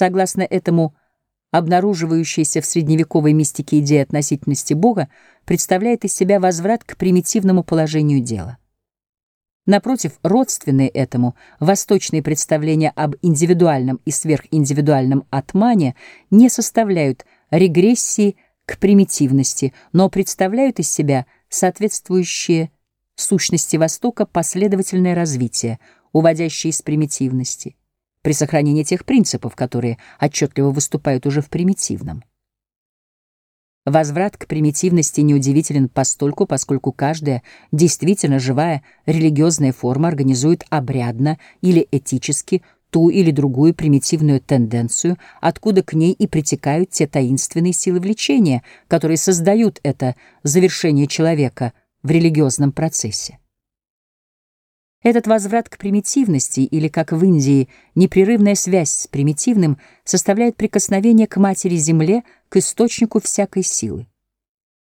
Согласно этому, обнаруживающаяся в средневековой мистике идея относительности Бога представляет из себя возврат к примитивному положению дела. Напротив, родственные этому восточные представления об индивидуальном и сверхиндивидуальном атмане не составляют регрессии к примитивности, но представляют из себя соответствующие сущности Востока последовательное развитие, уводящее из примитивности, при сохранении тех принципов, которые отчетливо выступают уже в примитивном. Возврат к примитивности неудивителен постольку, поскольку каждая действительно живая религиозная форма организует обрядно или этически ту или другую примитивную тенденцию, откуда к ней и притекают те таинственные силы влечения, которые создают это завершение человека в религиозном процессе. Этот возврат к примитивности, или, как в Индии, непрерывная связь с примитивным, составляет прикосновение к Матери-Земле, к источнику всякой силы.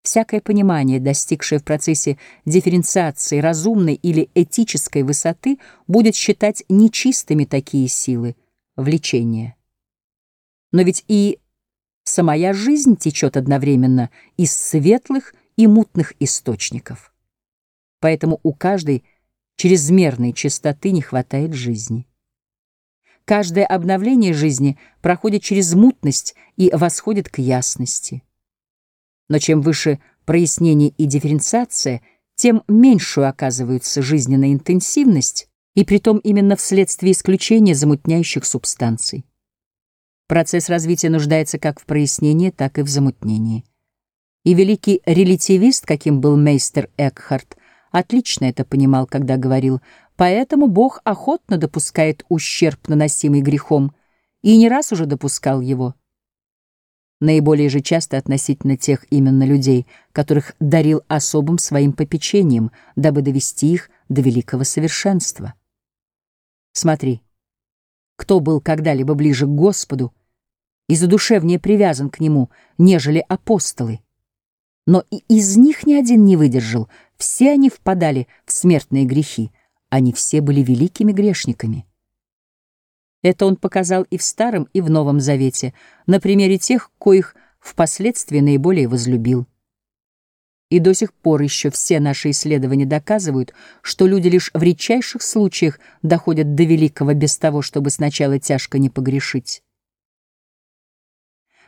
Всякое понимание, достигшее в процессе дифференциации разумной или этической высоты, будет считать нечистыми такие силы, влечения. Но ведь и самая жизнь течет одновременно из светлых и мутных источников. Поэтому у каждой чрезмерной чистоты не хватает жизни. Каждое обновление жизни проходит через мутность и восходит к ясности. Но чем выше прояснение и дифференциация, тем меньшую оказывается жизненная интенсивность, и притом именно вследствие исключения замутняющих субстанций. Процесс развития нуждается как в прояснении, так и в замутнении. И великий релятивист, каким был мейстер Экхарт, отлично это понимал, когда говорил, поэтому Бог охотно допускает ущерб, наносимый грехом, и не раз уже допускал его. Наиболее же часто относительно тех именно людей, которых дарил особым своим попечением, дабы довести их до великого совершенства. Смотри, кто был когда-либо ближе к Господу и задушевнее привязан к Нему, нежели апостолы? Но и из них ни один не выдержал, все они впадали в смертные грехи, они все были великими грешниками. Это он показал и в Старом, и в Новом Завете, на примере тех, коих впоследствии наиболее возлюбил. И до сих пор еще все наши исследования доказывают, что люди лишь в редчайших случаях доходят до великого без того, чтобы сначала тяжко не погрешить.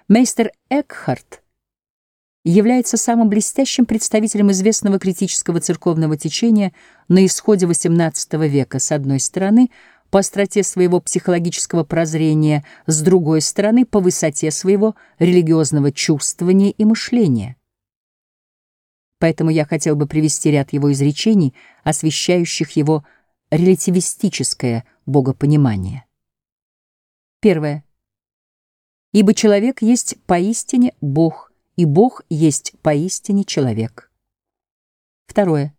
Мейстер Экхарт является самым блестящим представителем известного критического церковного течения на исходе XVIII века, с одной стороны, по остроте своего психологического прозрения, с другой стороны, по высоте своего религиозного чувствования и мышления. Поэтому я хотел бы привести ряд его изречений, освещающих его релятивистическое богопонимание. Первое. «Ибо человек есть поистине Бог» и Бог есть поистине человек. Второе.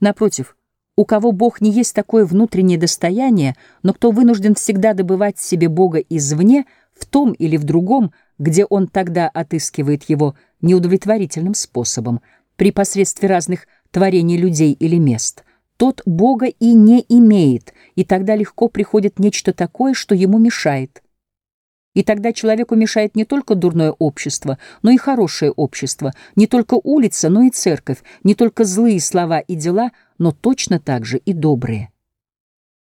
Напротив, у кого Бог не есть такое внутреннее достояние, но кто вынужден всегда добывать себе Бога извне, в том или в другом, где он тогда отыскивает его неудовлетворительным способом, при посредстве разных творений людей или мест, тот Бога и не имеет, и тогда легко приходит нечто такое, что ему мешает — и тогда человеку мешает не только дурное общество, но и хорошее общество, не только улица, но и церковь, не только злые слова и дела, но точно так же и добрые.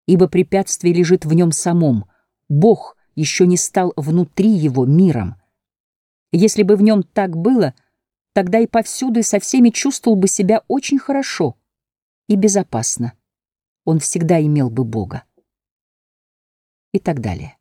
Ибо препятствие лежит в нем самом. Бог еще не стал внутри его миром. Если бы в нем так было, тогда и повсюду и со всеми чувствовал бы себя очень хорошо и безопасно. Он всегда имел бы Бога. И так далее.